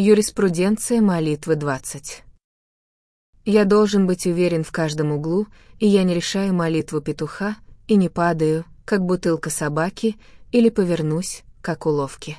Юриспруденция молитвы 20. Я должен быть уверен в каждом углу, и я не решаю молитву петуха, и не падаю, как бутылка собаки, или повернусь, как уловки.